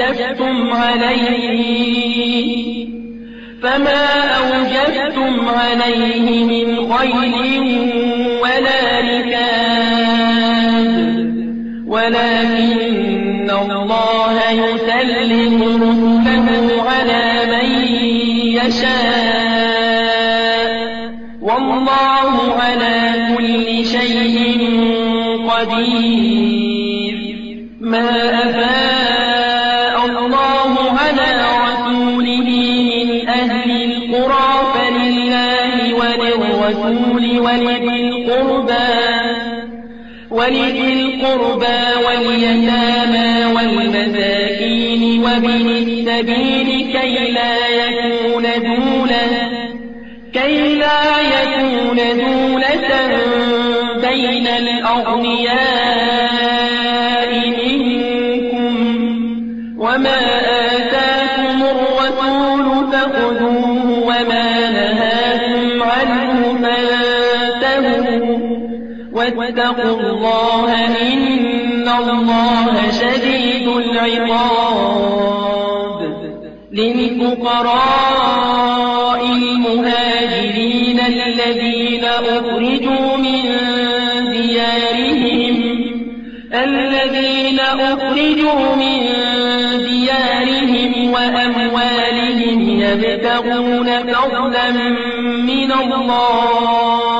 أوجفتم عليه فما أوجفتم عليه من خيل ولا ركاب. ولكن الله يسلم رسله على من يشاء. والله على كل شيء قدير. ما أفاء ولذي القربى واليتامى والمساكين وابن السبيل كي لا يكون دولة كي لا يكون دولة بين الأغنياء منكم. وما آتاكم الرسول فخذوه وما نهاكم واتقوا الله إن الله شديد العقاب. للفقراء المهاجرين الذين أخرجوا من ديارهم الذين أخرجوا من ديارهم وأموالهم يبتغون فضلا من الله.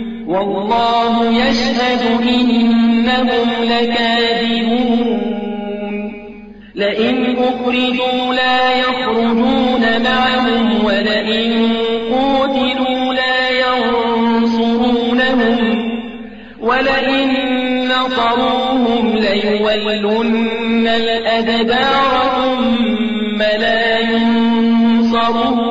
والله يشهد إنهم لكاذبون. لئن أخرجوا لا يخرجون معهم ولئن قوتلوا لا ينصرونهم ولئن نصروهم ليولن الأدبار ثم لا ينصرون.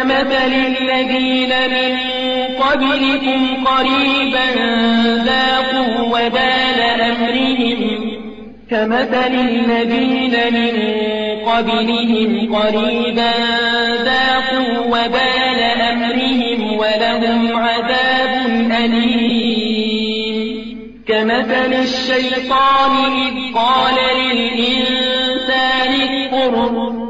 كمثل الذين من قبلكم قريبا ذاقوا وبال أمرهم. كمثل الذين من قبلهم قريبا ذاقوا وبال أمرهم ولهم عذاب أليم. كمثل الشيطان إذ قال للإنسان اكفر.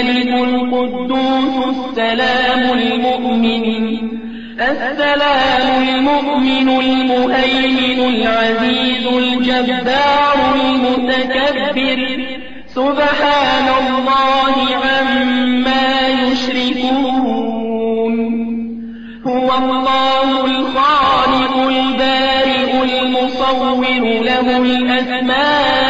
الملك القدوس السلام المؤمن السلام المؤمن المهيمن العزيز الجبار المتكبر. سبحان الله عما يشركون. هو الله الخالق البارئ المصور له الأسماء.